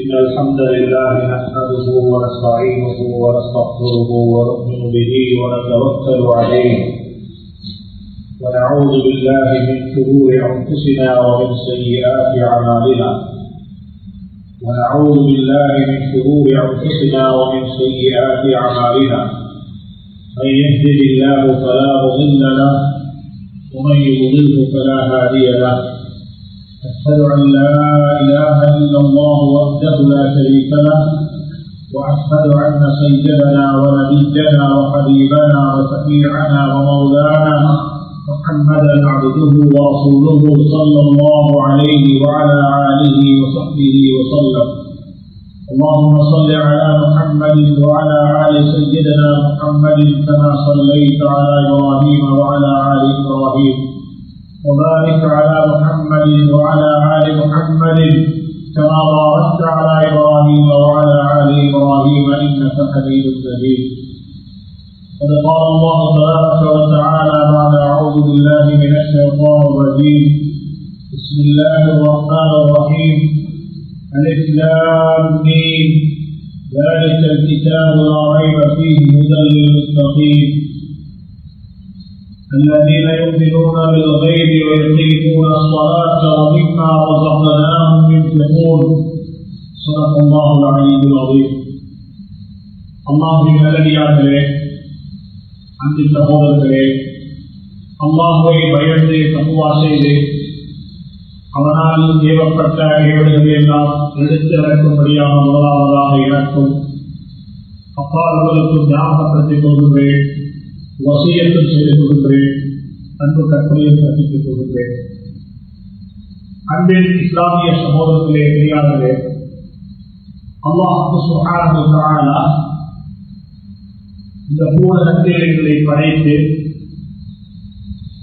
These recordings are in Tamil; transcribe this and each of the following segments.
إن الحمد لله نحمده ونستعينه ونستغفره ونؤمن به ونتوكل عليه. ونعوذ بالله من شرور أنفسنا ومن سيئات أعمالنا. ونعوذ بالله من شرور أنفسنا ومن سيئات أعمالنا. من يهده الله فلا مضل له ومن يضلله فلا هادي له. أشهد أن لا إله إلا الله وحده لا شريك له وأشهد أن سيدنا ونبينا وحبيبنا وشفيعنا ومولانا محمدا عبده ورسوله صلى الله عليه وعلى آله وصحبه وسلم. اللهم صل على محمد وعلى آل سيدنا محمد كما صليت على إبراهيم وعلى آل إبراهيم. وبارك على محمد وعلى آل محمد كما باركت على إبراهيم وعلى آل إبراهيم إنك حميد مجيد. قد قال الله تبارك وتعالى بعد أعوذ بالله من الشيطان الرجيم. بسم الله الرحمن الرحيم. الإسلام ذلك الكتاب لا ريب فيه هدى للمتقين. الذين يؤمنون بالغيب ويقيمون الصلاة ومما رزقناهم ينفقون. صدق الله العلي العظيم. அல்லாஹுவின் நல்லடியார்களே அன்பின் சகோதரர்களே அல்லாஹுவை பயந்து தப்புவா செய்து அவனால் ஏவப்பட்ட ஏடுகளை எல்லாம் எடுத்து இறக்கும்படியான முதலாவதாக இறக்கும். அப்பாலவர்களுக்கு ஞாபகப்படுத்திக் கொள்கிறேன் வசியத்தும் செய்து கொள்கின்றேன் அன்பு கற்பனையை கற்பித்துக் கொள்கின்றேன் அன்பின் இஸ்லாமிய சமூகத்திலே தெரியாதவே அல்லாஹு சுகாரா இந்த பூரணங்களை படைத்து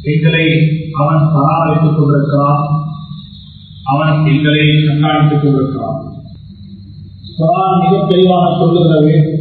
எங்களை அவன் பராமரித்துக் கொண்டிருக்கிறான். அவன் எங்களை கண்காணித்துக் கொண்டிருக்கிறான். மிக தெளிவாக சொல்லுகிறது.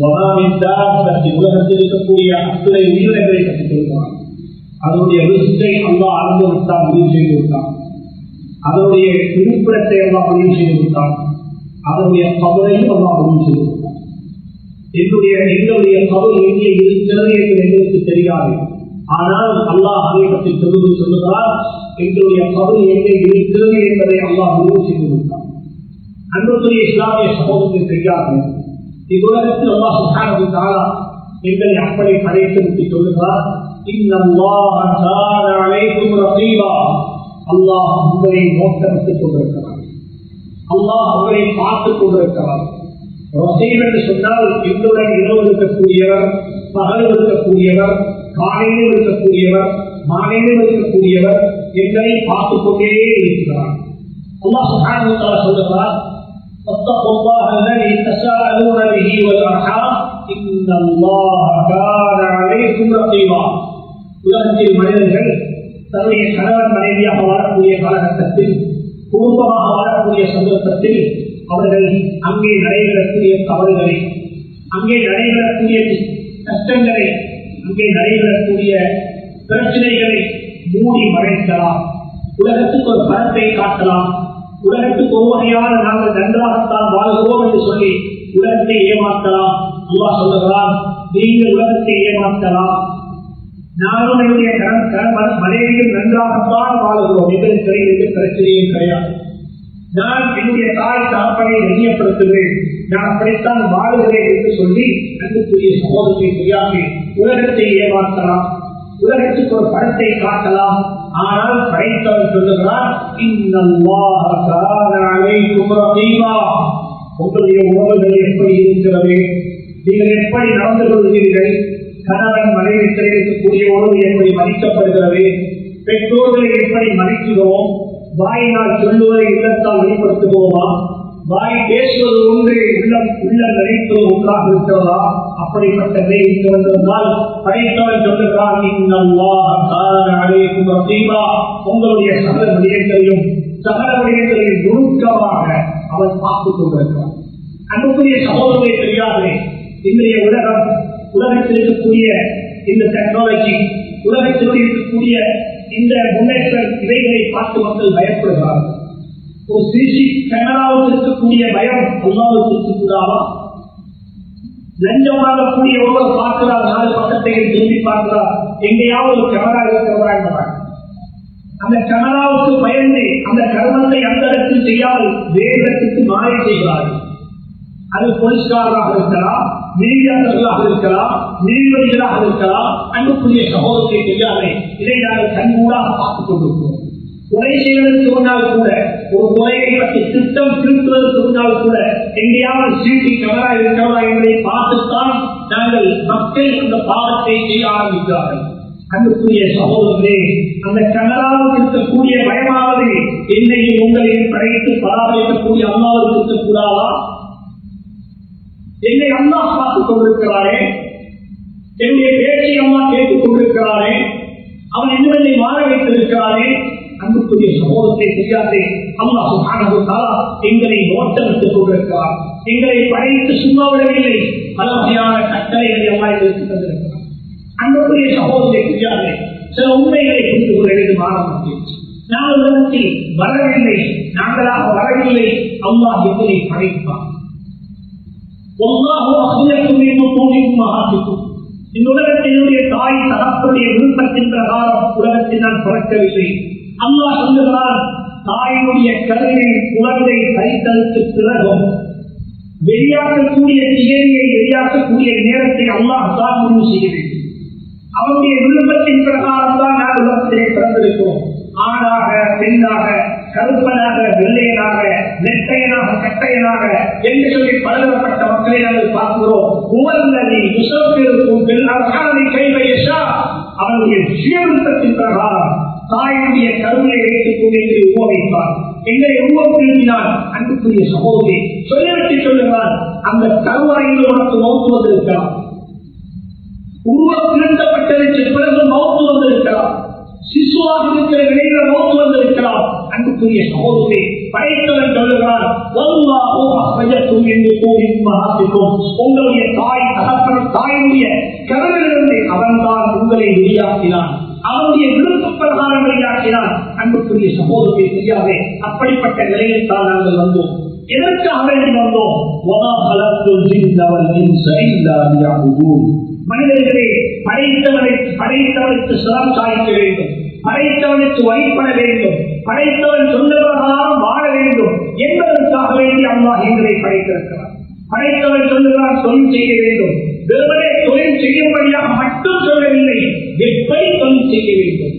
உலகத்தில் இருக்கக்கூடிய அத்துறை உயிரினங்களை கற்றுக் சொல்லுவார் அதனுடைய ரிஸ்கை அல்லா அளந்து விட்டால் முடிவு செய்து விட்டான் அதனுடைய இருப்பிடத்தை எல்லாம் முடிவு செய்து விட்டான் அதனுடைய கவலையும் அல்லா முடிவு செய்து விட்டான் என்னுடைய எங்களுடைய கவலை எங்கே இருக்கிறது என்று எங்களுக்கு தெரியாது. ஆனால் அல்லாஹ் அதை பற்றி சொல்லுவது சொல்லுகிறார் எங்களுடைய கவலை எங்கே இருக்கிறது என்பதை அல்லாஹ் முடிவு செய்து விட்டான் அன்புக்குரிய இஸ்லாமிய சமூகத்தில் தெரியாது இவ்வுலகத்தில் அல்லா சுகானது தாரா எங்களை அப்படி படைத்து விட்டு சொல்லுகிறார். அல்லாஹ் உங்களை நோக்கமிட்டுக் கொண்டிருக்கிறார் அல்லாஹ் உங்களை பார்த்துக் கொண்டிருக்கிறார் ரசீம் என்று சொன்னால் எங்களுடன் இரவு இருக்கக்கூடியவர் பகல் இருக்கக்கூடியவர் காலையில் இருக்கக்கூடியவர் மாலையில் இருக்கக்கூடியவர் எங்களை பார்த்துக் கொண்டே இருக்கிறார். அல்லாஹ் சுகானது சொல்லுகிறார் واتقوا الله الذي تساءلون به والارحام ان الله كان عليكم رقيبا உலகத்தில் மனிதர்கள் தன்னுடைய கணவன் மனைவியாக வாழக்கூடிய காலகட்டத்தில் குடும்பமாக வாழக்கூடிய சந்தர்ப்பத்தில் அவர்கள் அங்கே நடைபெறக்கூடிய தவறுகளை அங்கே நடைபெறக்கூடிய கஷ்டங்களை அங்கே நடைபெறக்கூடிய பிரச்சனைகளை மூடி மறைக்கலாம் உலகத்துக்கு ஒரு பணத்தை காட்டலாம் உலகத்துக்கு ஒரு வகையான நாங்கள் நன்றாகத்தான் வாழ்கிறோம் என்று சொல்லி உலகத்தை ஏமாற்றலாம் அல்லா சொல்லுகிறான் நீங்கள் உலகத்தை ஏமாற்றலாம் நானும் என்னுடைய மனைவியும் நன்றாகத்தான் வாழ்கிறோம். எங்களுக்கு எந்த பிரச்சனையும் கிடையாது. நான் என்னுடைய தாய் தாப்பனை வெளியப்படுத்துகிறேன் நான் அப்படித்தான் வாழ்கிறேன் என்று சொல்லி அன்புக்குரிய சகோதரத்தை தெரியாமல் உலகத்தை ஏமாற்றலாம் உலகத்துக்கு ஒரு படத்தை காட்டலாம். ஆனால் படைத்தவர் சொல்லுகிறார் உங்களுடைய உறவுகள் எப்படி இருக்கிறது? நீங்கள் எப்படி நடந்து கொள்கிறீர்கள்? கணவன் மனைவி கிடைக்கக்கூடிய உறவு எப்படி மதிக்கப்படுகிறது? பெற்றோர்களை எப்படி மதிக்கிறோம் வாயினால் சொல்லுவதை இல்லத்தால் வெளிப்படுத்துவோமா வாய் பேசுவது ஒன்று உள்ளம் உள்ள நினைப்பது ஒன்றாக இருக்கிறதா? அப்படிப்பட்ட நிலைக்கு வந்திருந்தால் படைத்தவன் சொல்லுகிறான் உங்களுடைய சகல விடயங்களையும் சகல விடயங்களையும் நுணுக்கமாக அவன் பார்த்துக் கொண்டிருக்கிறான். அன்புக்குரிய சகோதரரை தெரியாது இன்றைய உலகம் உலகத்தில் இருக்கக்கூடிய இந்த டெக்னாலஜி உலகத்தில் இருக்கக்கூடிய இந்த முன்னேற்றம் இவைகளை பார்த்து மக்கள் பயப்படுகிறார்கள். ஒரு சிசி கேமராவுக்கு இருக்கக்கூடிய பயம் அல்லாவுக்கு இருக்கக்கூடாதான் லஞ்சம் வாங்கக்கூடிய ஒருவர் பார்க்கிறார் நாலு பக்கத்தை திரும்பி பார்க்கிறார் எங்கேயாவது ஒரு கேமரா இருக்கிறதா என்பதால் அந்த கேமராவுக்கு பயந்து அந்த கர்மத்தை அந்த இடத்தில் செய்யாமல் வேறு இடத்துக்கு மாறி செய்கிறார்கள் அது போலீஸ்காரராக இருக்கலாம் நீதியாளர்களாக இருக்கலாம் நீதிபதிகளாக இருக்கலாம் அன்புக்குரிய சகோதரத்தை தெரியாதே இதை நாங்கள் கண்கூடாக பார்த்துக் கொண்டிருக்கிறோம். கொலை செய்வதற்கு முன்னால் கூட ஒரு கொலையை பற்றி திட்டம் திருத்துவதற்கு முன்னால் கூட எங்கேயாவது சீட்டி கவரா இருக்கிறதா என்பதை பார்த்துத்தான் நாங்கள் மக்கள் அந்த பாவத்தை செய்ய ஆரம்பிக்கிறார்கள். அன்புக்குரிய சகோதரர்களே அந்த கனராவுக்கு இருக்கக்கூடிய பயமாவது என்னையும் உங்களையும் படைத்து பராமரிக்கக்கூடிய அம்மாவுக்கு இருக்கக்கூடாதா? என்னை அம்மா பார்த்துக் கொண்டிருக்கிறாரே? என்னுடைய பேச்சை அம்மா கேட்டுக் கொண்டிருக்கிறாரே? அவன் என்னை மாற வைத்திருக்கிறாரே? அன்புக்குரிய சமூகத்தை செய்யாதே அம்மா சுகானதுக்காக எங்களை ஓட்டமிட்டுக் கொண்டிருக்கிறார். எங்களை படைத்து சும்மா விடவில்லை. பல வகையான கட்டளைகளை எல்லாம் எங்களுக்கு தந்திருக்கிறார். அன்புக்குரிய சமூகத்தை செய்யாதே சில உண்மைகளை புரிந்து கொள்ள வேண்டும் ஆரம்பத்தில் நாங்கள் உலகத்தில் வரவில்லை. நாங்களாக வரவில்லை. அம்மா எங்களை படைப்பார். இந்த உலகத்தினுடைய தாய் தகப்பனுடைய விருப்பத்தின் பிரகாரம் உலகத்தில் நான் பிறக்கவில்லை. அல்லா சொல்லுகிறான் தாயினுடைய கருவினை குழந்தை கைத்தலுக்கு பிறகும் வெளியாக்கக்கூடிய திகழியை வெளியாக்கக்கூடிய நேரத்தை அல்லாஹ் தான் முடிவு செய்கிறேன் அவருடைய விருப்பத்தின் பிரகாரம் தான் நான் உலகத்திலே பிறந்திருக்கிறோம். ஆணாக பெண்ணாக கருப்பனாக வெள்ளையனாக நெட்டையனாக கட்டையனாக என்று சொல்லி பலதரப்பட்ட மக்களை நாங்கள் பார்க்கிறோம். உவர்நதி பெண் அரசாணை கைவையஷா அவருடைய சுயவிருப்பத்தின் பிரகாரம் தாயுடைய கருவியை எடுத்துக்கொண்டு கொண்டு எங்களை உருவமைப்பார் எங்களை உருவப்படுத்தினால் அன்புக்குரிய சகோதரி சொல்லிவிட்டு சொல்லுங்கள். அந்த கருவாயில் உனக்கு நோக்கு வந்திருக்கலாம். உருவம் திருத்தப்பட்டதற்கு பிறகு நோக்கு வந்திருக்கலாம். சிசுவாக இருக்கிற நிலையில நோக்கு வந்திருக்கலாம். அன்புக்குரிய சகோதரி படைத்தவன் சொல்லுகிறான் உங்களுடைய தாய் தகப்பன் தாயினுடைய கருவிலிருந்து அவன்தான் உங்களை வெளியாக்கினான் அவருடைய விருப்ப பிரகாரம் வெளியாக்கினான் அன்புக்குரிய சகோதரத்தை தெரியாதே அப்படிப்பட்ட நிலையில் தான் நாங்கள் வந்தோம். எதற்காக வேண்டி வந்தோம்? மனிதர்களே படைத்தவனை படைத்தவனுக்கு சிரம் சாய்க்க வேண்டும். படைத்தவனுக்கு வழிபட வேண்டும். படைத்தவன் சொந்த பிரகாரம் வாழ வேண்டும். என்பதற்காக வேண்டி அம்மா எங்களை படைத்திருக்கிறார் படைத்தவன் சொல்லுகிறான் தொழில் செய்ய வேண்டும். வெறுமனே தொழில் செய்யும்படியாக மட்டும் சொல்லவில்லை எப்படி தொழில் செய்ய வேண்டும்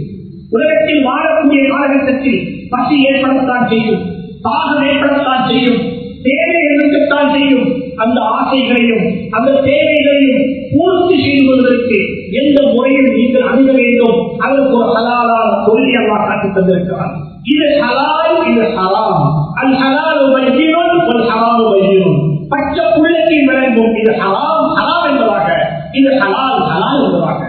உலகத்தில் வாழக்கூடிய காலகட்டத்தில் பசி ஏற்படத்தான் செய்யும் தாகம் ஏற்படத்தான் செய்யும் தேவை இருக்கத்தான் செய்யும். அந்த ஆசைகளையும் அந்த தேவைகளையும் பூர்த்தி செய்து கொள்வதற்கு எந்த முறையில் நீங்கள் அணுக வேண்டும்? அதற்கு ஒரு ஹலாலான தொழிலை எல்லாம் காட்டி தந்திருக்கிறார் இது ஹலால் இது ஹலாம் அல் ஹலால் வைக்கிறோம் ஒரு ஹலால் வைக்கிறோம் பச்சை புள்ளத்தை விளங்கும். இது ஹலாம் ஹலாம் என்பதாக. இது ஹலால் ஹலால் என்பதாக.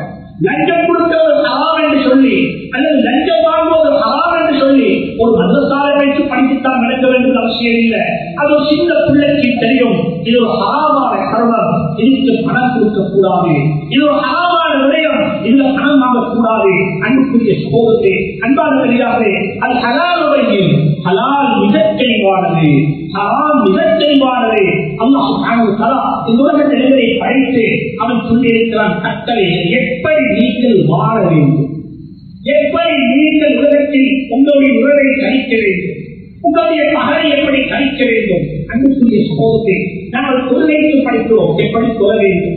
லஞ்சம் கொடுத்தவர் ஹலாம் என்று சொல்லி அல்லது லஞ்சம் வாங்குவது ஹலாம் என்று சொல்லி ஒரு மதசாலை வைத்து படித்துத்தான் நடக்க வேண்டும் அவசியம் இல்லை. அது ஒரு சின்ன பிள்ளைக்கு தெரியும். இது ஒரு ஹராமான கருணம் இதுக்கு பணம் கொடுக்க கூடாது இது ஒரு ஹராமான இதுல அன்புக்குரிய சமூகத்தை அது ஹலாலுடையும் ஹலால் தெளிவானது தெளிவானது அல்லாஹ் இந்த உலக படைத்து அவன் சொல்லியிருக்கிறான் கட்டளை எப்படி நீங்கள் வாழ வேண்டும்? எப்படி நீங்கள் உலகத்தில் உங்களுடைய உறவை கழிக்க வேண்டும்? உங்களுடைய பகலை எப்படி கழிக்க வேண்டும்? அன்புக்குரிய சமூகத்தை நாங்கள் கொள்கைக்கு படிக்கிறோம் எப்படி சொல்ல வேண்டும்?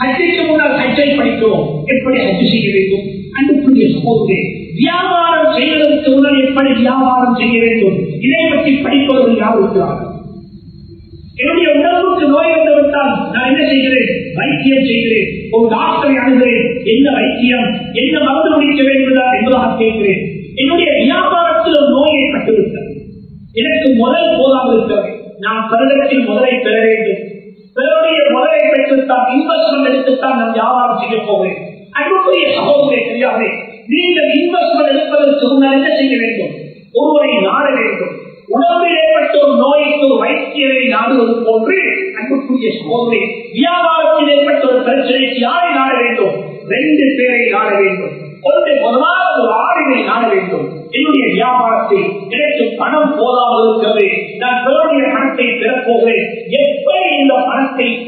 ஹஜ்ஜைக்கு முன்னால் ஹஜ்ஜை படிக்கிறோம் எப்படி ஹஜ் செய்ய வேண்டும்? அன்புக்குரிய சகோதரே வியாபாரம் செய்வதற்கு முன்னால் எப்படி வியாபாரம் செய்ய வேண்டும்? இதை பற்றி படிப்பவர்கள் யார் இருக்கிறார்கள்? என்னுடைய உடம்புக்கு நோய் வந்துவிட்டால் நான் என்ன செய்கிறேன்? வைத்தியம் செய்கிறேன். ஒரு டாக்டரை அணுகிறேன். என்ன வைத்தியம்? என்ன மருந்து முடிக்க வேண்டுமா என்பதாக கேட்கிறேன். என்னுடைய வியாபாரத்தில் ஒரு நோயை பட்டுவிட்டது எனக்கு முதல் போதாக இருக்கிறது. நான் பெருடத்தில் முதலை பெற வேண்டும். பிறருடைய முறையை பெற்றுத்தான் இன்வெஸ்ட்மெண்ட் எடுத்துத்தான் நான் வியாபாரம் செய்ய போகிறேன். அன்புக்குரிய சகோதரே தெரியாது நீங்கள் இன்வெஸ்ட்மெண்ட் எடுப்பதற்கு முன்னால் என்ன செய்ய வேண்டும்? ஒருவரை நாட வேண்டும். உணவில் ஏற்பட்ட ஒரு நோய்க்கு ஒரு வைத்தியரை நாடுவது போன்று அன்புக்குரிய சகோதரி வியாபாரத்தில் ஏற்பட்ட ஒரு பிரச்சனைக்கு யாரை நாட வேண்டும்? ரெண்டு பேரை நாட வேண்டும்.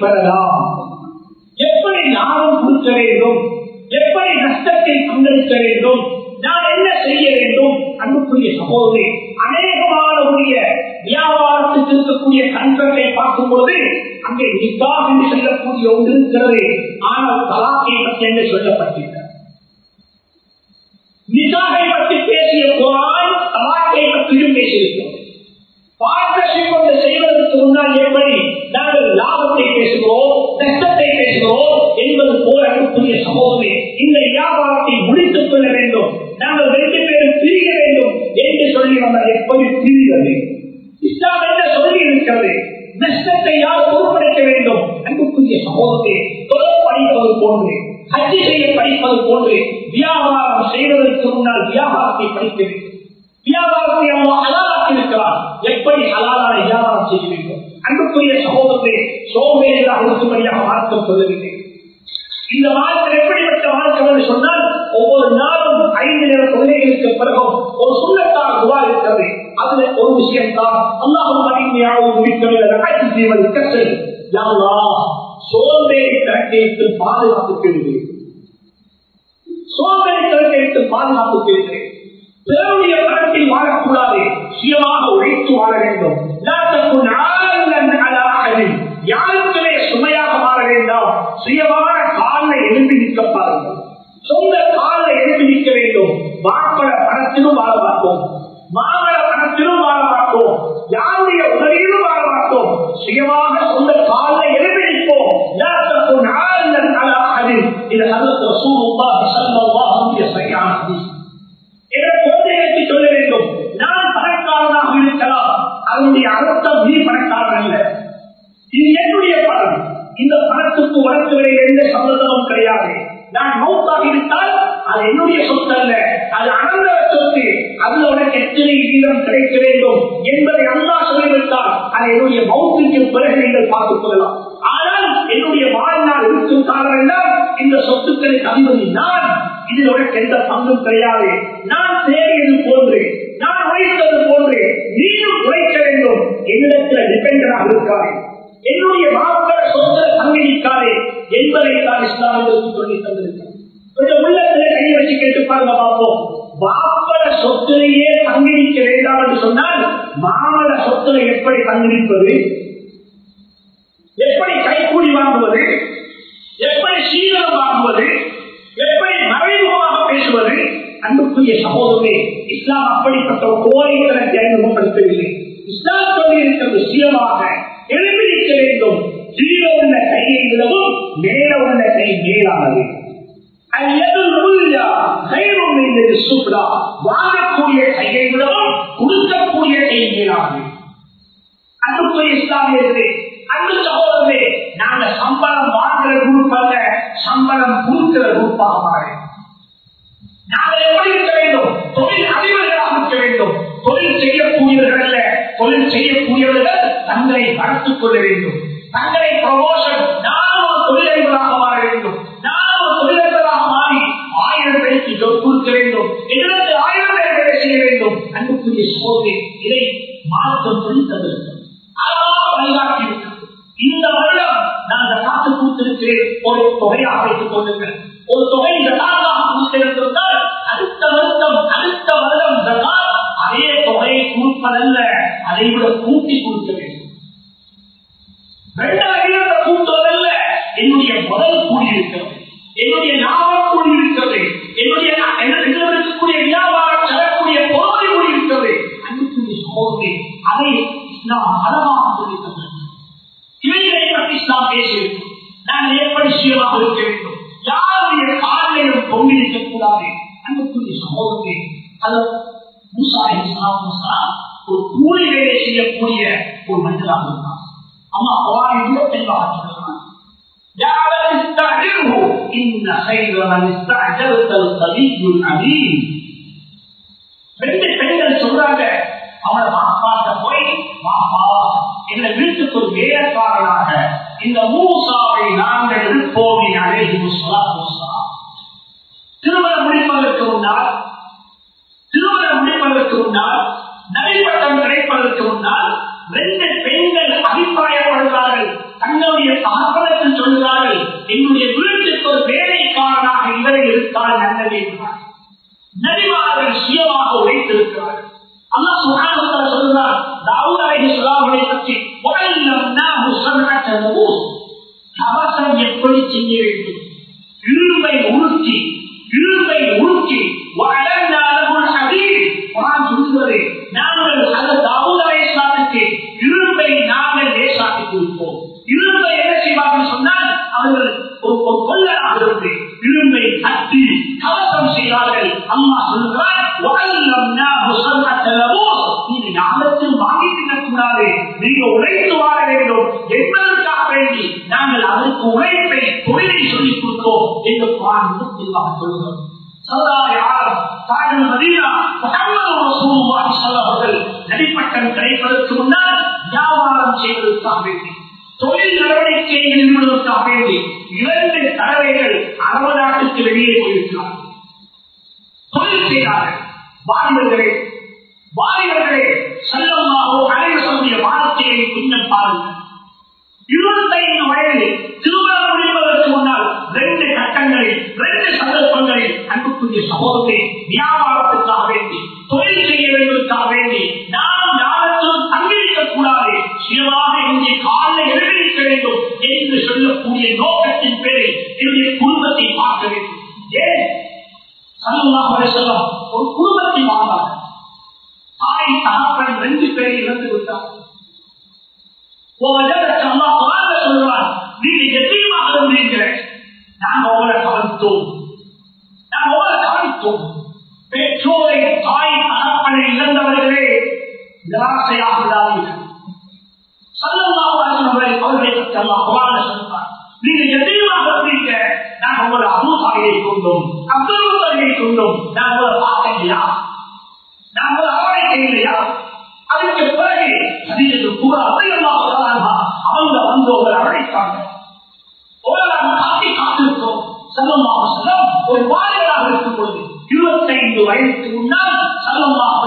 பெறலாம். எப்படி லாபம் கொடுக்க வேண்டும்? எப்படி நஷ்டத்தை பங்களிக்க வேண்டும்? நான் என்ன செய்ய வேண்டும்? அன்புக்குரிய சகோதரி அநேகமானவுடைய வியாபாரத்துக்கு இருக்கக்கூடிய கண்களை பார்க்கும் பொழுது அங்கே நிக்காக என்று சொல்லக்கூடிய ஒன்று இருக்கிறது. ஆனால் தலாக்கை பற்றி என்று சொல்லப்பட்டிருக்கிறது? நிக்காகை பற்றி பேசிய குரான் தலாக்கை பற்றியும் பேசியிருக்கிறோம் பார்ட்னர்ஷிப் ஒன்று செய்வதற்கு முன்னால் எப்படி நாங்கள் லாபத்தை பேசுகிறோம் நஷ்டத்தை பேசுகிறோம் என்பது போல அன்புக்குரிய சமூகமே இந்த வியாபாரத்தை முடித்துக் கொள்ள வேண்டும். நாங்கள் ரெண்டு பேரும் பிரிய வேண்டும் என்று சொல்லி வந்தால் எப்படி பிரிவது இஸ்லாம் என்ற சொல்லி இருக்கிறது? நஷ்டத்தை யார் பொறுப்படைக்க வேண்டும்? அன்புக்குரிய சமூகத்தை தொடர் படிப்பது போன்று ஹஜ்ஜி செய்ய படிப்பது போன்று வியாபாரம் செய்வதற்கு முன்னால் வியாபாரத்தை படிக்க வேண்டும். வியாபாரத்தை அம்மா ஹலாலாக்கி இருக்கிறார் எப்படி ஹலாலான வியாபாரம் செய்ய வேண்டும்? அன்புக்குரிய சகோதரத்தை சோம்பேறியாக இருக்கும்படியாக மார்க்கம் சொல்லவில்லை இந்த மார்க்கம் எப்படிப்பட்ட மார்க்கம் என்று சொன்னால் ஒவ்வொரு நாளும் ஐந்து நேர தொழில்களுக்கு பிறகும் ஒரு சுண்ணத்தான துவா இருக்கிறது. அதுல ஒரு விஷயம் தான் அல்லாஹும் அறிஞாவும் இருக்கிறது செய்வது கற்றல். யாவா சோம்பேறி கணக்கெடுத்து பாதுகாப்பு கேள்வி சோம்பேறி கணக்கெடுத்து பாதுகாப்பு கேள்வி பிறருடைய பணத்தில் வாழக்கூடாது சுயமாக உழைத்து வாழ வேண்டும். பாருங்கள் யாருக்குமே சுமையாக மாற வேண்டாம்? சுயமான காலில் எழுப்பி நிற்க பாருங்கள். சொந்த காலில் எழுப்பி நிற்க வேண்டும். வாக்கள பணத்திலும் வாழ பார்ப்போம் மாமல பணத்திலும் வாழ பார்ப்போம் யாருடைய உதவியிலும் வாழ பார்ப்போம் சுயமாக சொந்த காலில் எழுப்பி நிற்போம். இது ஹதரத் ரசூலுல்லாஹி ஸல்லல்லாஹு அலைஹி வஸல்லம் சொல்ல வேண்டும். நான் பணக்காரனாக இருக்கலாம். அதனுடைய அர்த்தம் நீ பணக்காரன் அல்ல. இது என்னுடைய பணம். இந்த பணத்துக்கு வழக்குகளில் எந்த சம்பந்தமும் கிடையாது. நான் மௌத்தாக இருந்தால் அது என்னுடைய சொத்து அல்ல அது அனந்த சொத்து. அதுல உனக்கு எத்தனை வீதம் கிடைக்க வேண்டும் என்பதை அல்லா சொல்லிவிட்டால் அது என்னுடைய மௌத்துக்கு பிறகு நீங்கள் பார்த்துக் கொள்ளலாம். ஆனால் என்னுடைய வாழ்நாள் இருக்கும் காரணம் என்றால் இந்த சொத்துக்களை அதிபதி நான். இதில் உனக்கு எந்த பங்கும் கிடையாது. நான் தேடியது போன்று நான் உழைத்தது போன்று நீயும் உழைக்க வேண்டும். என்னிடத்தில் டிபெண்டராக இருக்காது. என்னுடைய மாப்பிள சொத்து சங்கடிக்காதே என்பதை தான் இஸ்லாமிற்கு சொல்லி தந்திருக்கிறேன். கொஞ்சம் உள்ளத்துல கை வச்சு கேட்டு பாருங்க பார்ப்போம் மாப்பிள சொத்திலேயே தங்கிடிக்க வேண்டாம் என்று சொன்னால் மாமல சொத்துல எப்படி தங்கிடிப்பது எப்படி கைக்கூலி வாங்குவது? எப்படி சீரம் வாங்குவது? எப்படி மறைமுகமாக பேசுவது? அன்புக்குரிய சகோதரே இஸ்லாம் அப்படிப்பட்ட ஒரு கோரிக்கை அறிமுகப்படுத்தவில்லை. இஸ்லாம் சொல்லி இருக்கிறது சீரமாக எழுப்பி வேண்டும். கீழே உள்ள கையை விடவும் மேல உள்ள கை மேலானது. வாங்கக்கூடிய கையை விடவும் கொடுக்கக்கூடிய கை மேலானது. அன்புக்குரிய இஸ்லாமியர்களே அன்பு சகோதரே நாங்க சம்பளம் வாங்குற குரூப் அல்ல சம்பளம் கொடுக்கிற குரூப்பாக மாறி நாங்கள் எப்படி இருக்க வேண்டும்? தொழில் அறிவர்களாக இருக்க வேண்டும். தொழில் செய்யக்கூடியவர்கள் அல்ல தொழில் செய்யக்கூடியவர்கள் தங்களை வளர்த்துக் கொள்ள வேண்டும். தங்களை ப்ரமோஷன் நானும் ஒரு தொழிலதிபராக மாற வேண்டும். நானும் ஒரு தொழிலதிபராக மாறி ஆயிரம் பேருக்கு கொடுக்க வேண்டும். எழுபது ஆயிரம் பேர் வேலை செய்ய வேண்டும். அன்புக்குரிய சோதனை இதை மாற்றம் சொல்லி இந்த வருடம் நான் காத்து கொடுத்திருக்கிறேன். ஒரு தொகையாக வைத்துக் கொள்ளுங்கள். ஒரு தொகை ஜகாத்தாக கொடுத்திருந்தால் அடுத்த வருடம் அடுத்த வருடம் ஜகாத் அதே தொகையை கொடுப்பதல்ல. அதை விட கூட்டி கொடுக்க வேண்டும். ரெண்டாயிரம் கூட்டுவதல்ல என்னுடைய முதல் கூடியிருக்கிறது. என்னுடைய லாபம் கூடியிருக்கிறது. என்னுடைய இருக்கக்கூடிய வியாபாரம் செல்லக்கூடிய பொறுமை கூடியிருக்கிறது. அன்புக்குரிய சகோதரி அதை நாம் அழகாக சொல்லித்தந்தது இவைகளை பற்றி இஸ்லாம் பேசியிருக்கோம் நாங்கள் எப்படி சுயமாக இருக்க வேண்டும்? யாருடைய காலையிலும் தொங்கிருக்க கூடாது அன்புக்குரிய சகோதரே அது ஒரு கூலி வேலை செய்யக்கூடிய ஒரு மனிதராக இருந்தார். அம்மா வாரிசு தெளிவாக சொல்லுவாங்க ரெண்டு பெண்கள் சொல்றாங்க அவளை மாப்பாட்ட போய் மாமா இந்த வீட்டுக்கு ஒரு வேலைக்காரனாக இந்த மூசாவை நாங்கள் இருப்போம் திருமணம் முடிப்பதற்கு முன்னால் திருமணம் முடிப்பதற்கு முன்னால் நடைபட்டம் கிடைப்பதற்கு முன்னால் ரெண்டு பெண்கள் அபிப்பிராயப்படுகிறார்கள் தங்களுடைய தகவலுக்கு சொல்கிறார்கள் என்னுடைய வீட்டுக்கு ஒரு வேலைக்காரனாக இவரை இருந்தால் நல்லது என்றார். நபிமார்கள் சுயமாக உழைத்திருக்கிறார்கள். அல்லா சுகாதார சொல்கிறார் தாவூத் அலைஹி ஸலாமுவை பற்றி கவசம் எப்படி செய்ய வேண்டும்? இரும்பை உருக்கி இரும்பை உருக்கி தெளிவாக என்று சொல்லக்கூடிய நோக்கத்தின் பேரில் என்னுடைய குடும்பத்தை பார்க்க வேண்டும். ஏன்? ஒரு குடும்பத்தை வாழ்ந்தார் தாய் தகப்பன் ரெண்டு பேரை இழந்து விட்டார். சொல்றான் நீங்க எத்தையுமாக நாங்க உங்களை கவனித்தோம். நாங்க உங்களை கவனித்தோம். பெற்றோரை தாய் தகப்பனை இழந்தவர்களே நிராசையாக விடாதீர்கள். நீங்க எதையுமாக இருந்தீங்க நாங்க உங்களை அபூசாரியை கொண்டோம் அப்துல்முத்தலியை கொண்டோம் நாங்க பார்க்கலையா நாங்க அரவணைக்க இல்லையா அதுக்கு பிறகு சரீரத்து கூட அவையெல்லாம் அவங்க வந்து உங்களை அழைத்தாங்க காட்டி காத்திருக்கோம் செல்லமாக செல்லம் ஒரு வாலிபராக இருக்கும் பொழுது இருபத்தைந்து வயதுக்கு முன்னால் சலமாக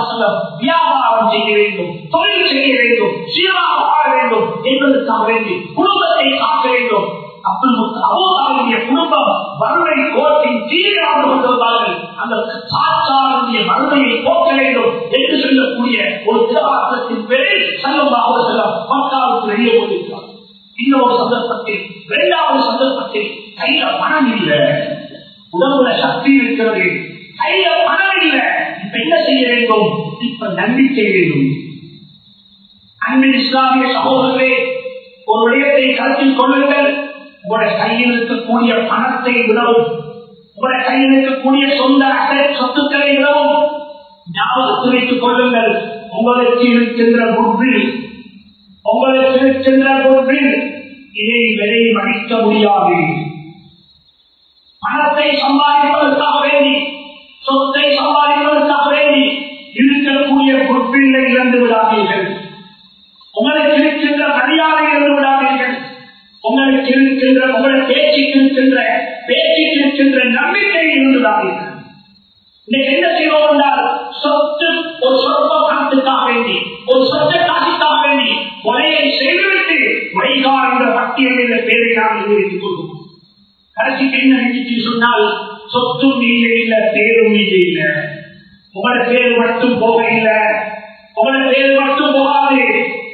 வியாபாரம் செய்ய வேண்டும் தொழில் செய்ய வேண்டும் சீராக வாழ வேண்டும் என்பதற்காக வேண்டி குடும்பத்தை காக்க வேண்டும். அபோதாவுடைய குடும்பம் வறுமை கோட்டின் தீராக கொண்டிருந்தார்கள். அந்த சாச்சாருடைய வறுமையை போக்க வேண்டும் என்று சொல்லக்கூடிய ஒரு திரவாசத்தின் பேரில் செல்லமாக செல்லம் மக்காவுக்கு வெளியே போயிருக்கிறார். இன்னொரு சந்தர்ப்பத்தில் இரண்டாவது சந்தர்ப்பத்தில் கையில பணம் இல்லை. உடம்புல சக்தி இருக்கிறது. கையில பணம் இல்லை இப்ப என்ன செய்ய வேண்டும்? இப்ப நம்பிக்கை வேண்டும். அன்பின் இஸ்லாமிய சகோதரர்களே ஒரு விடயத்தை கருத்தில் கொள்ளுங்கள். உங்களுடைய கையில் இருக்கக்கூடிய பணத்தை விடவும் உங்களுடைய கையில் இருக்கக்கூடிய சொந்த அசட் சொத்துக்களை விடவும் ஞாபகத்தில் வைத்துக் கொள்ளுங்கள். உங்களுக்கு இருக்கின்ற குட்வில் உங்களுக்கு இருக்கின்ற குட்வில் இதை விலை மதிக்க முடியாது. பணத்தை சம்பாதிப்பதற்காக வேண்டி சொத்தை சம்பாதிப்பதற்காக வேண்டி இருக்கக்கூடிய பொறுப்பில்லை இழந்து விடாதீர்கள். உங்களுக்கு இருக்கின்ற மரியாதை இழந்து விடாதீர்கள். உங்களுக்கு இருக்கின்ற உங்கள் பேச்சுக்கு இருக்கின்ற பேச்சுக்கு இருக்கின்ற நம்பிக்கை இழந்து விடாதீர்கள். இன்னைக்கு என்ன செய்வோம் என்றால் சொத்து ஒரு சொற்ப பணத்துக்காக வேண்டி ஒரு சொத்த காசுக்காக வேண்டி கொலையை செய்துவிட்டு வைகார் என்ற பட்டியல் என்ற பேரை நாம் நிர்வகித்துக் கொள்வோம். கடைசிக்கு என்ன நினைச்சு சொன்னால் சொத்தும் இல்லை இல்ல பேரும் இல்லை இல்ல. உங்களோட பேர் மட்டும் போக இல்ல. உங்களோட பேர் மட்டும் போகாது.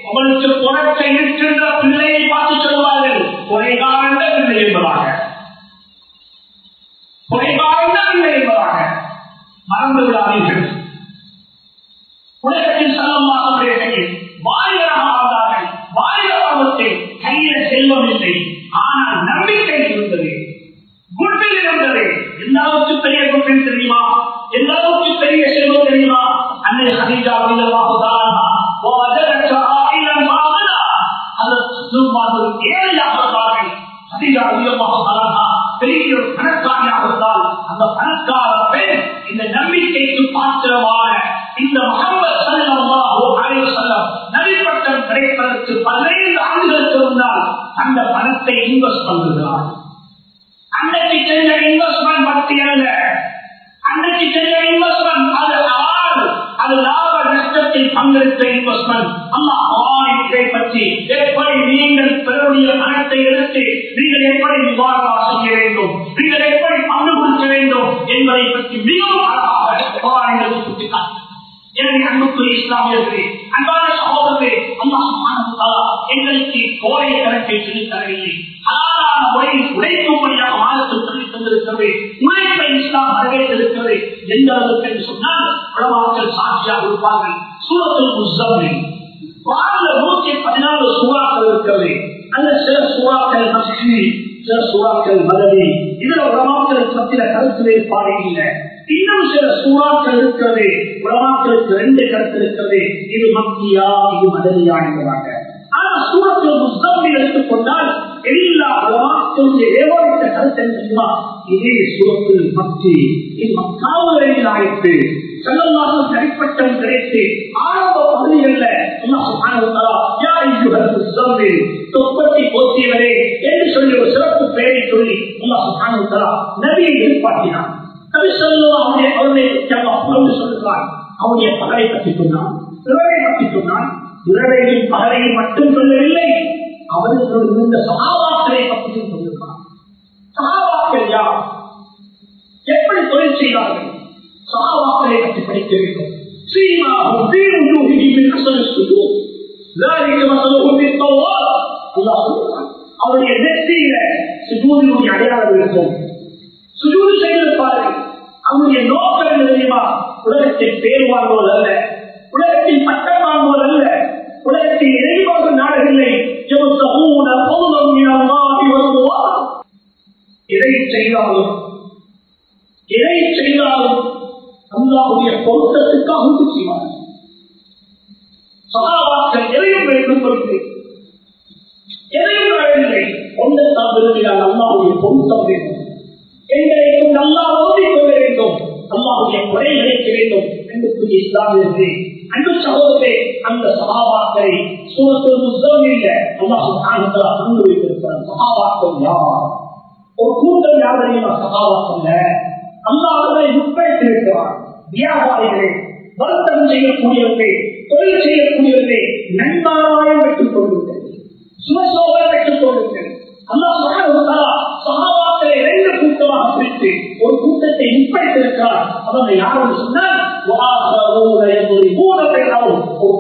உங்களுக்கு புறக்க இருக்கின்ற பிள்ளையை பார்த்து சொல்வார்கள் கொலைகாரந்த பிள்ளை என்பதாக. கொலைகாரந்த பிள்ளை என்பதாக. மறந்து விடாதீர்கள். உலகத்தில் சமமாக கையில் வாயிலாக வாழ்ந்தார்கள் வாயில பருவத்தில் கையில செல்வம் இல்லை. ஆனால் நம்பிக்கை இருந்தது. குன்பில் இருந்தது எல்லாருக்கும் பெரிய குன்பில் தெரியுமா? எல்லாருக்கும் பெரிய செல்வம் தெரியுமா? அன்னை ஹதீஜா வீரமாக தானா பெரிய பணக்காரியாக இருந்தால் அந்த பணக்கார பெண் இந்த நம்பிக்கைக்கு பாத்திரமான இந்த மகம்பர் செல்லம் நடிப்பட்டம் கிடைப்பதற்கு பதினைந்து ஆண்டுகளுக்கு இருந்தால் அந்த பணத்தை இன்வெஸ்ட் பண்ணுகிறார் அன்றைக்கு தெரிந்த இன்வெஸ்ட்மெண்ட் பத்தி அல்ல. அன்றைக்கு தெரிந்த இன்வெஸ்ட்மெண்ட் அது ஆறு. அது லாப நஷ்டத்தில் பங்கெடுத்த இன்வெஸ்ட்மெண்ட் அல்லாஹ் இதை பற்றி எப்படி நீங்கள் பெறக்கூடிய பணத்தை எடுத்து நீங்கள் எப்படி நிவாரணம் செய்ய வேண்டும் நீங்கள் எப்படி பங்கு கொடுக்க வேண்டும் என்பதை பற்றி மிகவும் அழகாக குரானில் சுட்டிக்காட்டு எனவே அன்புக்குரிய இஸ்லாமியர்களே அன்பான சகோதரர்களே அல்லாஹ் எங்களுக்கு கோரை கணக்கை சொல்லித் தரவில்லை ஹலாலான முறையில் உழைக்கும்படியாக மாதத்தில் சொல்லித் தந்திருக்கிறது உழைப்பை இஸ்லாம் வரவேற்றிருக்கிறது எந்த அளவுக்கு என்று சொன்னால் உலமாக்கள் சாட்சியாக இருப்பார்கள். சூரத்தில் முஸ்லமில் நூற்றி பதினாலு சூறாக்கள் இருக்கிறது. அந்த சில சூறாக்கள் மஸ்கி சில சூறாக்கள் மதவி இதுல உலமாக்களை கருத்து வேறுபாடு இல்லை இன்னும் சில சூறாக்கள் இருக்கிறது. உலமாக்களுக்கு ரெண்டு கருத்து இருக்கிறது. இது மத்தியா இது மதனியா என்பதாக. ஆனா சூரத்தில் முஸ்லமில் எடுத்துக்கொண்டால் எல்லா உலமாக்களுடைய ஏவாடித்த கருத்து என்ன தெரியுமா இதே சூரத்தில் மத்தி இது மக்காவில் ஆயிற்று செல்லமாக தனிப்பட்டம் கிடைத்து ஆரம்ப பகுதிகளில் தொப்பத்தி போத்தியவரே என்று சொல்லி ஒரு சிறப்பு பெயரை சொல்லி நபியை எதிர்பார்க்கிறான். நபி சொல்லுவா அவனுடைய அவருடைய அப்பொழுது சொல்லுகிறான் அவனுடைய பகலை பற்றி சொன்னான். இரவை பற்றி சொன்னான். இரவையும் பகலையும் மட்டும் சொல்லவில்லை. அவர்கள் இருந்த சகாபாக்களை பற்றியும் சொல்லுகிறான் சகாபாக்கள் யார் எப்படி தொழில் செய்தார்கள் சகாபாக்களை பற்றி படிக்க வேண்டும் سيماهم في وجوههم من اثر السجود ذلك مثلهم في التوراه الله سبحانه அவருடைய நெற்றியில சுஜூதினுடைய அடையாளம் இருக்கும் சுஜூது செய்திருப்பார்கள் அவருடைய நோக்கம் என்ன தெரியுமா உலகத்தில் பேர் வாங்குவது அல்ல உலகத்தில் பட்டம் வாங்குவது அல்ல உலகத்தில் இறைவாக நாடுகளை எதை செய்தாலும் எதை செய்தாலும் அல்லாவுடைய பொருத்தத்துக்காக செய்வார்கள் சகாபாக்கள் எதையும் வேண்டும் எதையும் அழவில்லை ஒன்றத்தான் விரும்பினால் அல்லாவுடைய பொருத்தம் வேண்டும் எங்களை நல்லா அல்லா வேண்டும் அல்லாவுடைய குறை வேண்டும் என்று இஸ்லாமியர்கள் அன்பு சகோதரே அந்த சகாபாக்களை சூரத்தில் புத்தகம் இல்லை அல்லாஹ் அங்கு வைத்திருக்கிறார். சகாபாக்கள் யார்? ஒரு கூட்டம் யார் தெரியுமா? சகாபாக்கள் அல்லாஹ் அவர்களை உட்படுத்தியிருக்கிறார் வியாபாரிகளே வர்த்தகம் செய்யக்கூடியவர்களே தொழில் செய்யக்கூடியவர்களே நண்பாராயம் பெற்றுக் கொள்ளுங்கள். சுமசோகம் பெற்றுக் கொள்ளுங்கள். சகாபாக்களை இரண்டு கூட்டமாக பிரித்து ஒரு கூட்டத்தை உட்படுத்திருக்கிறார் அவர்கள் யாரும் சொன்னால்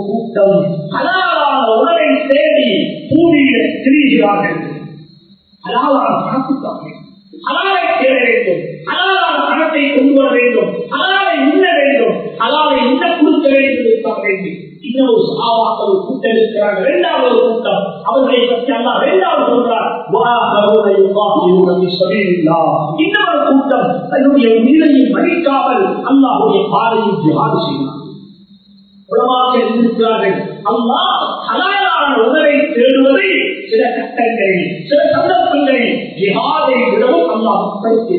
கூட்டம் ஹலாலான உணவை தேடி பூமியில் திரிகிறார்கள் ஹலாலான பணத்துக்காக ஹலாலை தேட வேண்டும் ஹலாலான பணத்தை கொண்டு வர வேண்டும் ஹலாலை உண்ண வேண்டும் ஹலாலை உண்ண கொடுக்க வேண்டும் என்பதற்காக வேண்டி கூட்டம் இரண்டாவது கூட்டம். அவர்களை பற்றி அல்லா இரண்டாவது சொல்றார். இன்னொரு கூட்டம் தன்னுடைய உயிரையும் மதிக்காமல் அல்லாவுடைய பாதையில் ஜிஹாது செய்வார். உலமாக இருக்கிறார்கள் அல்லா ஹலாலான உணவை தேடுவதை சில கட்டங்களில் சில சந்தர்ப்பங்களில் ஜிஹாதை விடவும் அல்லா படுத்தி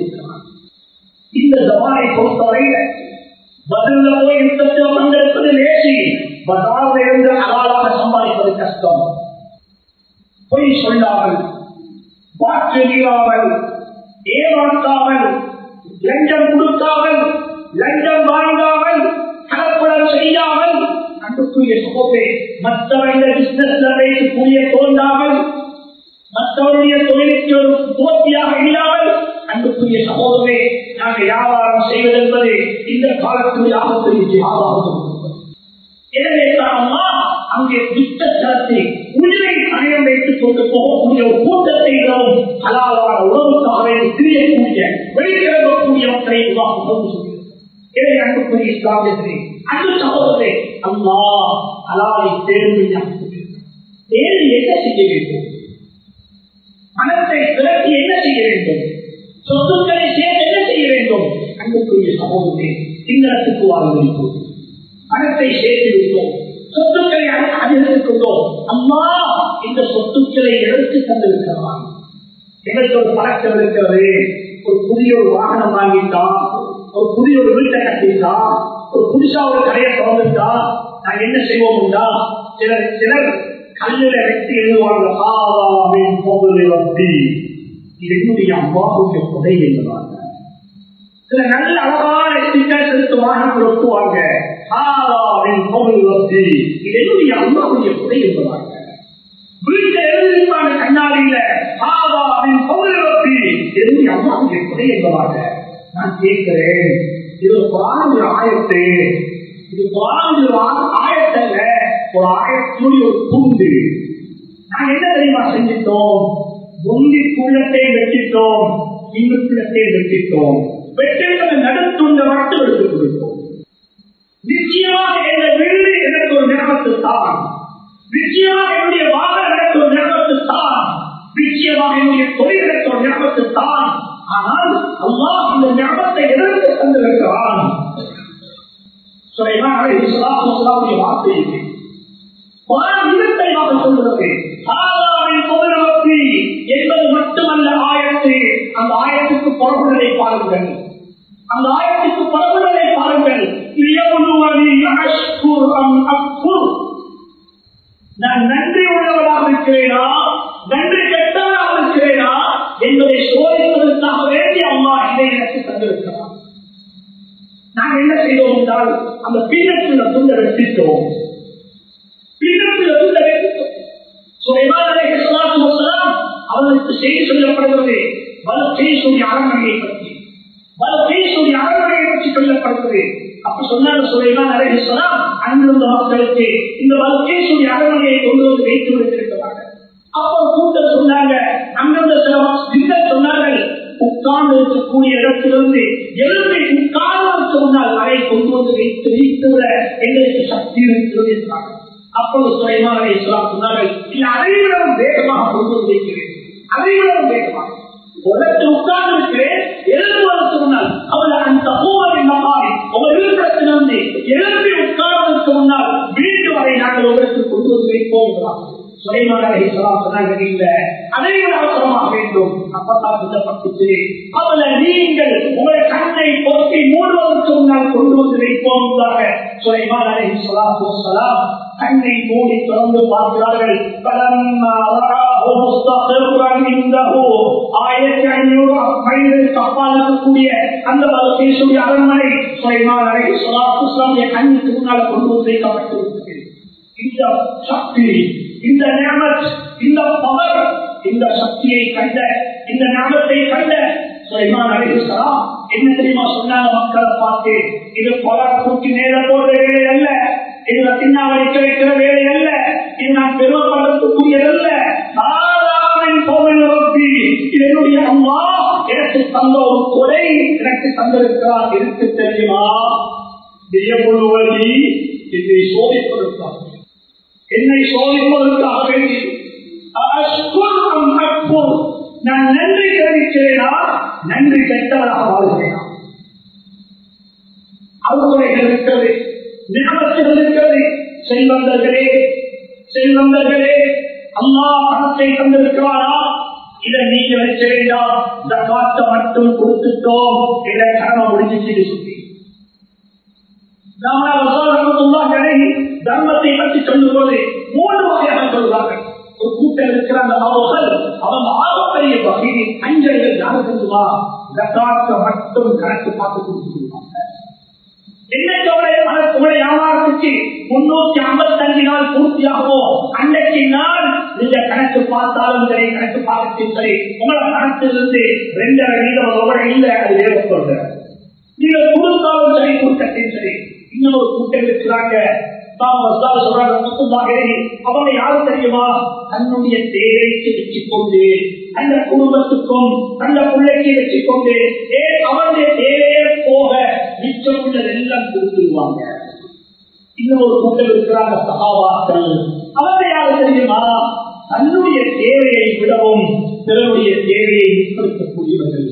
இந்த ஜவானை பொறுத்தவரையில பதில போய் யுத்தத்தில் பங்கெடுப்பது லேசி பதாரில் இருந்து அகாலாக சம்பாதிப்பது கஷ்டம். பொய் சொல்லாமல் வாக்கு நீராமல் ஏமாற்றாமல் லஞ்சம் கொடுக்காமல் லஞ்சம் வாங்காமல் கலப்படம் செய்யாமல் அன்புக்குரிய சகோதரே மற்றவர்கள் பிசினஸ்ல வைக்கக்கூடிய தோன்றாமல் மற்றவருடைய தொழிலுக்கு ஒரு போட்டியாக இல்லாமல் அன்புக்குரிய சகோதரே நாங்கள் வியாபாரம் செய்வது என்பது இந்த காலத்துடைய ஆபத்துடைய ஜிஹாதாகும் எனவே அம்மா அங்கே யுத்தத்தை உயிரை அணையம் வைத்துக் கொண்டு போகக்கூடிய ஒரு கூட்டத்தை விடவும் ஹலாலான உணவுக்காக தெரியக்கூடிய வெளிக்கிழக்கக்கூடிய மக்களை உருவாக்கும் இதை அன்புக்குரிய இஸ்லாமியர்களே அன்பு சகோதரே அம்மா ஹலாலை தேர்வு தேர்வு என்ன செய்ய வேண்டும்? பணத்தை திரட்டி என்ன செய்ய வேண்டும்? சொத்துக்களை அன்புக்குரிய சமூகத்தை இன்னத்துக்கு வாழ்ந்திருக்கும் பணத்தை சேர்த்து விட்டோம் சொத்துக்களை அதிகரித்துக்கொண்டோம் அம்மா இந்த சொத்துக்களை எடுத்து தந்திருக்கிறான் எங்களுக்கு ஒரு பழக்கம் இருக்கிறது ஒரு புதிய ஒரு வாகனம் வாங்கிட்டான் ஒரு புதிய ஒரு வீட்டை கட்டிட்டான் ஒரு புதுசா ஒரு கடையை திறந்துட்டா நான் என்ன செய்வோம்டா சிலர் சிலர் கல்லுல வெட்டி எழுதுவாங்க ஆவாமின் என்னுடைய அம்மாவுடைய கொடை என்பதால் சில நல்ல அழகான ஸ்டிக்கர் எடுத்து வாங்கி கொடுத்துவாங்க. ஆவாமின் பொருள் வட்டி இது என்னுடைய அம்மாவுடைய கொடை என்பதாங்க வீட்டில் எழுதிருப்பாங்க கண்ணாடியில. ஆவாமின் பொருள் வட்டி என்னுடைய அம்மாவுடைய கொடை என்பதாக நான் கேட்கிறேன் இது குரான் ஒரு ஆயத்து இது குரான் ஒரு ஆயத்தல்ல ஒரு ஆயத்துடைய ஒரு துண்டு நான் என்ன தெரியுமா செஞ்சிட்டோம்? முந்தி குள்ளத்தை வெட்டிட்டோம் இன்னும் குள்ளத்தை வெட்டிட்டோம். வெட்டிட்டு நடுத்துண்ட மட்டும் எடுத்துக் கொடுப்போம் நிச்சயமாக எந்த வீடு எனக்கு ஒரு நிறமத்து தான் நிச்சயமாக என்னுடைய வாகனம் எனக்கு ஒரு நிறமத்து தான் நிச்சயமாக என்னுடைய தொழில் எனக்கு ஒரு நிறமத்து தான் ஆனால் அல்லாஹ் இந்த ஞாபகத்தை எதற்கு தந்திருக்கிறான்? சுலைமான் வார்த்தை இது. குர்ஆன் இருட்டையாக சொல்கிறது ஆதாமின் பொதுநலத்தி என்பது மட்டுமல்ல ஆயத்து. அந்த ஆயத்துக்கு புறப்படுதலை பாருங்கள். அந்த ஆயத்துக்கு புறப்படுதலை பாருங்கள். நான் நன்றி உள்ளவராக இருக்கிறேனா? நன்றி கெட்டவராக இருக்கிறேனா? என்பதை சோதிப்பதற்காக வேண்டி அம்மா இதை எனக்கு தந்திருக்கிறார் நாங்கள் என்ன செய்தோம் என்றால் அந்த பீனத்தில் துண்டை வெட்டித்தோம் பீனத்தில் துண்ட வெட்டித்தோம் அவர்களுக்கு செய்தி சொல்லப்படுகிறது பலத்தேசுடைய அரண்மனையை பற்றி. பலத்தேசுடைய அரண்மனையை பற்றி சொல்லப்படுகிறது. அப்ப சொன்னாங்க நிறைய சொன்னால் அங்கிருந்த மக்களுக்கு இந்த பலத்தேசுடைய அரண்மனையை கொண்டு வந்து வைத்து வைத்திருக்கிறார்கள். அப்போ கூட்டம் சொன்னாங்க அங்கிருந்த சில சிந்தர் சொன்னார்கள் உட்கார்ந்து இருக்கக்கூடிய இடத்திலிருந்து எழுந்து உட்கார்ந்து சொன்னால் அதை கொண்டு வந்து வைத்து வைத்துவிட எங்களுக்கு சக்தி இருக்கிறது என்றார்கள். அப்போது சுலைமான் அலைஹிஸ்ஸலாம் சொன்னார்கள் இல்ல அனைவரும் வேகமாக கொண்டு வந்து வைக்கிறேன். அதை விடவும் வேகமாக உட்கார்ந்து இருக்கிறேன் எழுதுவதற்கு முன்னால் அவள் அந்த பூவரின் மகாரி உங்கள் இருப்பிடத்திலிருந்து எழுப்பி உட்கார்வதற்கு முன்னால் வீட்டு வரை நாங்கள் உங்களுக்கு கொண்டு வந்து வைப்போம் சுலைமானரை சொன்னாங்க நீங்க அதை அவசரமாக வேண்டும். அப்பதான் சொல்லப்பட்டுச்சு அவளை நீங்கள் உங்கள் கண்ணை பொறுத்தி மூடுவதற்கு முன்னால் கொண்டு வந்து வைப்போம் சுலைமானரை சொல்லாம் கண்ணை மூடி திறந்து பார்க்கிறார்கள். ஆயிரத்தி ஐநூறு மைல்களுக்கு அப்பால் இருக்கக்கூடிய அந்த பலசேசுடைய அரண்மனை சுலைமான் அலை கண்ணுக்கு முன்னால் கொண்டு வைக்கப்பட்டிருக்கிறது. இந்த சக்தி இந்த நேமத் இந்த பவர் இந்த சக்தியை கண்ட இந்த ஞாபகத்தை கண்ட சுலைமான் அலைஹிஸ்ஸலாம் என்ன தெரியுமா சொன்னாங்க மக்களை பார்த்து? இது பல கூட்டி நேர போற வேலை அல்ல. இதுல தின்னா வைக்க வைக்கிற வேலை அல்ல. இது நான் பெருமைப்படுத்தக்கூடியதல்ல. சாதாரண கோவில் நோக்கி இது என்னுடைய அம்மா எனக்கு தந்த ஒரு கொலை எனக்கு தந்திருக்கிறார் இருக்கு தெரியுமா? தெய்வொழுவதி என்னை சோதிப்பதற்காக என்னை சோதிப்பதற்காக வேண்டி. நான் நன்றி தெரிவிக்கிறேனா? நன்றி கெட்டவராக வாழ்கிறேனா? அறுக்குறைகள் இருக்கிறது. நிகழ்ச்சிகள் இருக்கிறது செல்வந்தர்களே செல்வந்தர்களே அம்மா பணத்தை தந்திருக்கிறாரா? இதை நீங்க வச்ச வேண்டாம் இந்த காட்டை மட்டும் கொடுத்துட்டோம். இதை கடமை முடிஞ்சிச்சு சொல்லி தர்மத்தை பற்றி சொல்லும் போது மூணு வகையாக சொல்வார்கள். ஒரு கூட்டம் அந்த அவர்கள் அவங்க ஆகப்பெரிய வகையை அஞ்சல்கள் யாரு சொல்லுவா ஜக்காத்த மட்டும் கணக்கு பார்த்து கொடுத்துருவாங்க. என்னைக்கு உங்களை வியாபாரத்துக்கு முன்னூத்தி ஐம்பத்தி அஞ்சு நாள் பூர்த்தியாகும் அன்னைக்கு நாள் நீங்க கணக்கு பார்த்தாலும் சரி கணக்கு பார்த்தும் சரி. உங்களை பணத்திலிருந்து ரெண்டரை வீதம் உங்களை இல்லை அது வேற சொல்ற நீங்க கொடுத்தாலும் சரி கொடுக்கட்டும் சரி. இன்னொரு கூட்டம் இருக்கிறாங்க. அவங்க யாரு தெரியுமா? தன்னுடைய தேவைக்கு வச்சுக்கொண்டு அந்த குடும்பத்துக்கும் அந்த பிள்ளைக்கு வச்சுக்கொண்டு அவருடைய தேவையே இருக்கிற எல்லாம் கொடுத்துருவாங்க. கூட்டம் இருக்கிறாங்க சகாவாக்கள் அவங்க யாரு தெரியுமா? தன்னுடைய தேவையை விடவும் பிறருடைய தேவையை முற்படுத்தக்கூடியவர்கள்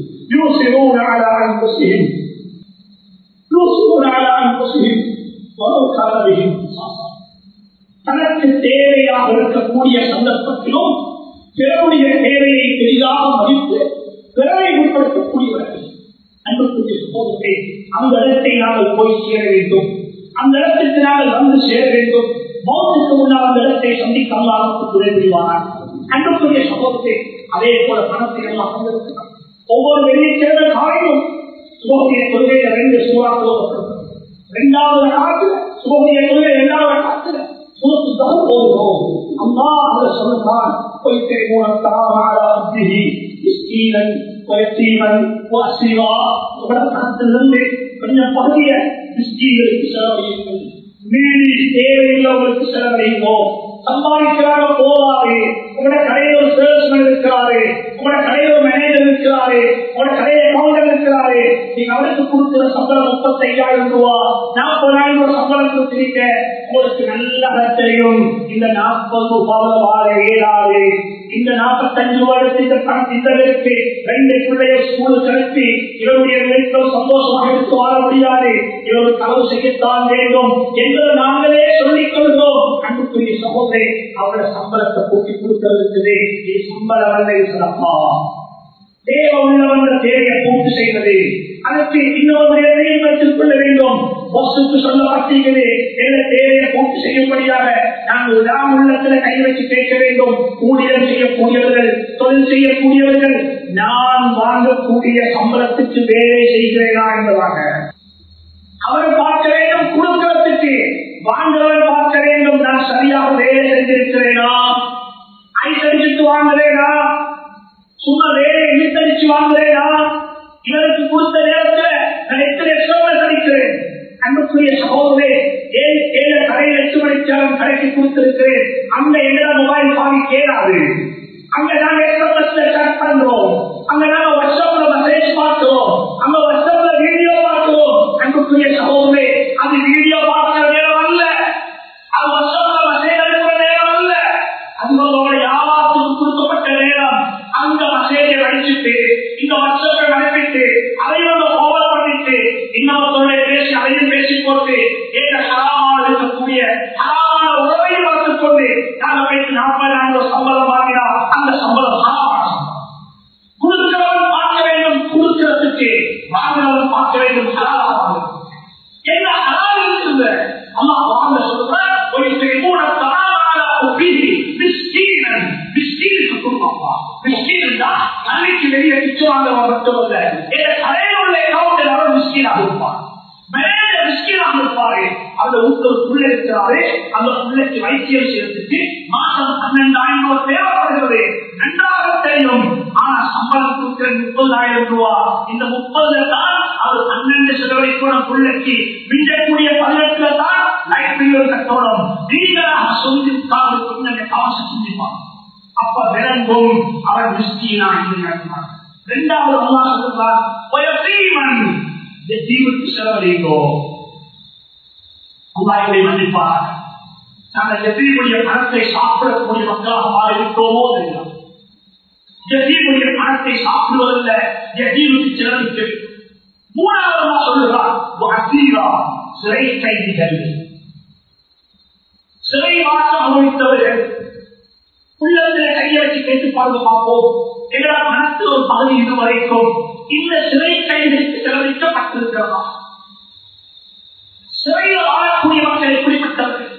தனக்கு தேவையாக இருக்கக்கூடிய சந்தர்ப்பத்திலும் பிறருடைய தேவையை பெரிதாக மதித்து பிறரை உட்படுத்தக்கூடியவர்கள். அன்புக்குரிய சமூகத்தை அந்த இடத்தை நாங்கள் போய் சேர வேண்டும். அந்த இடத்திற்கு நாங்கள் வந்து சேர வேண்டும். மௌத்துக்கு முன்னால் அந்த இடத்தை சந்திக்க அல்லாவுக்கு துணை புரிவானார் அன்புக்குரிய சமூகத்தை அதே போல பணத்தை எல்லாம் வந்திருக்கிறார் ஒவ்வொரு வெள்ளிக்கிழமை காலையும் சுகமுடைய கொள்கையில ரெண்டு சுவா போகப்படும் இரண்டாவது காலத்துல சுகமுடைய கொள்கை இரண்டாவது காலத்துல சுகத்துக்காக போகிறோம் அம்மா அவர் சொல்லுகிறான் பொய்த்தை மூலத்தான் மிஸ்கீனன் கொயத்தீவன் வாசிவா உடற்கத்திலிருந்து கொஞ்சம் பகுதிய மிஸ்கீகளுக்கு செலவழியுங்கள் மீறி தேவையுள்ளவர்களுக்கு செலவழிப்போம் சம்பாதிக்கிறாங்க போதாது உங்களோட கடையில் ஒரு சேல்ஸ்மேன் இருக்கிறாரு உங்களோட கடையில் ஒரு மேனேஜர் இருக்கிறாரு உங்களோட கடையில் கவுண்டர் இருக்கிறாரு நீங்க அவருக்கு கொடுக்கிற சம்பளம் முப்பத்தி ஐயாயிரம் ரூபா நாற்பதாயிரம் ரூபாய் சம்பளம் கொடுத்திருக்க உங்களுக்கு நல்லா தெரியும். இந்த நாற்பது ரூபாய் வாழ இயலாது. இந்த நாற்பத்தஞ்சு ரூபாய்க்கு இந்த பணம் இந்தவருக்கு ரெண்டு பிள்ளைய ஸ்கூலுக்கு அனுப்பி இவருடைய வீட்டில் சந்தோஷமாக எடுத்து வாழ முடியாது. இவர் களவு செய்யத்தான் வேண்டும். என்று நாங்களே சொல்லிக் கொள்கிறோம். அன்புக்குரிய சகோதரி அவரோட சம்பளத்தை கூட்டி கொடுக்க இது சம்பளம் அல்ல இது சிறப்பா. தேவை உள்ளவங்க தேவையை பூர்த்தி செய்வது. அதற்கு இன்னொரு எதையும் வைத்துக் கொள்ள வேண்டும். பஸ்ஸுக்கு சொல்லப்பட்டீங்களே எந்த தேவையை பூர்த்தி செய்யும்படியாக நாங்கள் உதாரண உள்ளத்துல கை வச்சு கேட்க வேண்டும். ஊழியர் செய்யக்கூடியவர்கள் தொழில் செய்யக்கூடியவர்கள் நான் வாங்கக்கூடிய சம்பளத்துக்கு வேலை செய்கிறேனா என்பதாக. அவர் பார்க்க வேண்டும் கொடுக்கிறதுக்கு. வாங்குறவர் பார்க்க வேண்டும் நான் சரியாக வேலை செஞ்சிருக்கிறேனா ஐசரிச்சுட்டு வாங்குறேனா சும்மா வேலையை இழுத்தடிச்சு வாங்குறேனா இவருக்கு கொடுத்த நேரத்தில் நான் எத்தனை எக்ஸ்ட்ராவல் அடிக்கிறேன் அன்புக்குரிய சகோதரே ஏன் ஏழை கடையில் எட்டு மணிச்சாலும் கடைக்கு கொடுத்திருக்கிறேன். அங்க எங்கட மொபைல் வாங்கி கேடாது? அங்க நாங்க எஸ்எம்எஸ்ல சாட் பண்றோம்? அங்க நாங்க வாட்ஸ்அப்ல மெசேஜ் பார்க்கிறோம் அங்க வாட்ஸ்அப்ல வீடியோ பார்க்கிறோம் அன்புக்குரிய சகோதரே அது வீடியோ பார்க்கிற புள்ள அந்த பிள்ளைக்கு வைத்தியம் செய்யறதுக்கு மாதம் பன்னெண்டாயிரம் ரூபாய் தேவைப்படுகிறது நன்றாக தெரியும் ஆனா சம்பளம் கொடுக்கிற முப்பதாயிரம் ரூபாய் இந்த முப்பதுல தான் அது பன்னெண்டு செலவழிக்கூட பிள்ளைக்கு மிஞ்சக்கூடிய பதினெட்டுல தான் லைட் பில்லர் கட்டணும் நீங்களாக சொல்லி உட்கார்ந்து கொஞ்சம் அவசியம் சிந்திப்பாங்க அப்ப விளங்கும் அவன் மிஸ்கீனா என்று ரெண்டாவது இரண்டாவது அல்லா சொல்லுவார் பயத்தீவன் தீவுக்கு செலவழிங்கோ அல்லாஹ்வை மன்னிப்பார். நாங்கள் எதிரியுடைய பணத்தை சாப்பிடக்கூடிய மக்களாக மாறிவிட்டோமோ தெரியும் எதிரியுடைய பணத்தை சாப்பிடுவதல்ல. எதிருக்கு செலவிட்டு மூணாவதா சொல்லுகிறார். சிறை கைதிகள். சிறை அனுபவித்தவர்கள். உள்ளத்தில் கையை வச்சு கேட்டு பாருங்க பார்ப்போம். எங்களால் மனத்தில் ஒரு பகுதி இதுவரைக்கும் இந்த சிறை கைதிற்கு செலவழிக்கப்பட்டிருக்கிறதா? சிறையில் வாழக்கூடிய மக்கள் எப்படிப்பட்டவர்கள்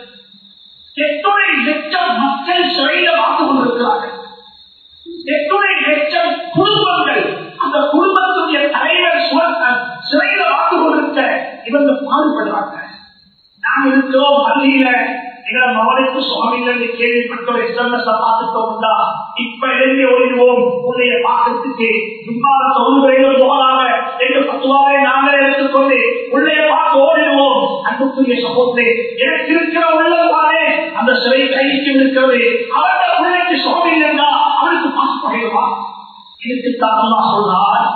எத்துணை லட்சம் மக்கள் சிறையில் வாழ்ந்து கொண்டிருக்கிறார்கள் எத்துணை லட்சம் குடும்பங்கள் அந்த குடும்பத்துடைய தலைவர் சிறையில் வாழ்ந்து கொண்டிருக்க இவங்க பாடுபடுறாங்க நாங்க இருக்கிறோம் பள்ளியில எங்களை மகனுக்கு சுவாமிகள் கேள்விப்பட்டோம் எஸ்எம்எஸ் உண்டா? இப்ப எழுதி ஓடிடுவோம். உன்னைய பார்க்கறதுக்கு விமான தொகுதிகள் போகலாங்க என்று பத்துவாரை நாங்களே எடுத்துக்கொண்டு உள்ளே பார்த்து ஓடிடுவோம். அன்புக்குரிய சகோதரி எனக்கு இருக்கிற உள்ளவாறே அந்த சிறை கைக்கு இருக்கிறது. அவர்கள் பிள்ளைக்கு சுவாமி அவனுக்கு பாச பகைவா இதுக்குத்தான் அம்மா சொல்றார்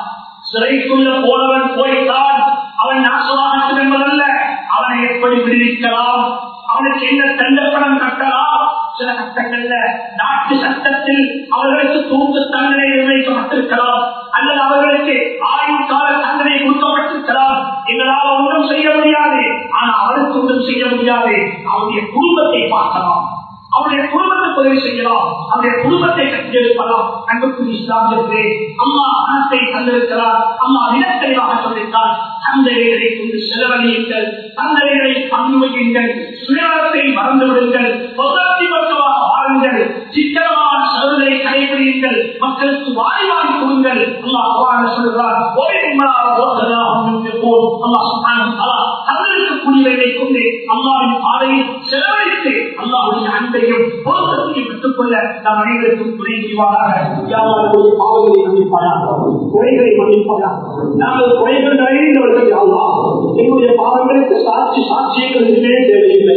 சிறைக்குள்ள போனவன் போய்த்தான். அவன் நாசமாகட்டும் என்பதல்ல அவனை எப்படி விடுவிக்கலாம்? அவனுக்கு என்ன தண்டப்படம் கட்டலாம்? சில கட்டங்கள்ல நாட்டு சட்டத்தில் அவர்களுக்கு தூக்கு தண்டனை நிர்ணயிக்கப்பட்டிருக்கலாம். அல்லது அவர்களுக்கு ஆயுள் கால தண்டனை கொடுக்கப்பட்டிருக்கலாம். எங்களால் ஒன்றும் செய்ய முடியாது. ஆனா அவருக்கு ஒன்றும் செய்ய முடியாது. அவருடைய குடும்பத்தை பார்க்கலாம். அவருடைய குடும்பத்துக்கு உதவி செய்யலாம். அவருடைய குடும்பத்தை கட்டியெழுப்பலாம் அன்புக்குரிய இஸ்லாமியர்களே அம்மா பணத்தை தந்திருக்கிறார். அம்மா நிலத்தெளிவாக சொல்லியிருந்தார் தந்தைகளை கொண்டு செலவழியுங்கள். தந்தைகளை பங்கு வையுங்கள் சுயநலத்தை மறந்து விடுங்கள். பொருளாட்சி மக்களாக வாருங்கள் சிக்கனமான சலுகை கடைபிடியுங்கள். மக்களுக்கு வாய் வாங்கி கொடுங்கள். அம்மா அவ்வாறு சொல்கிறார் ஒரே தந்திருக்கக்கூடியவர்களை கொண்டு அம்மாவின் பாதையில் செலவழித்து அன்பையும் பொருத்தத்தையும் பெற்றுக்கொள்ள நாம் அனைவருக்கும் துணை செய்வாராக. பாவங்களை மன்னிப்பாயாக. குறைகளை மன்னிப்பாயாக. நாங்கள் குறைகள் நிறைந்தவர்கள் யாவா? எங்களுடைய பாவங்களுக்கு சாட்சி சாட்சியங்கள் எதுவுமே தேவையில்லை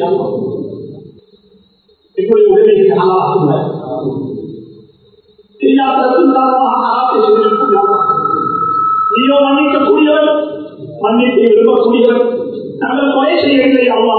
எங்களுடைய உதவிக்கு ஆளாக நீயோ மன்னிக்கக்கூடியவர் மன்னிப்பை விரும்பக்கூடியவர். நாங்கள் கொலை செய்யவில்லை அம்மா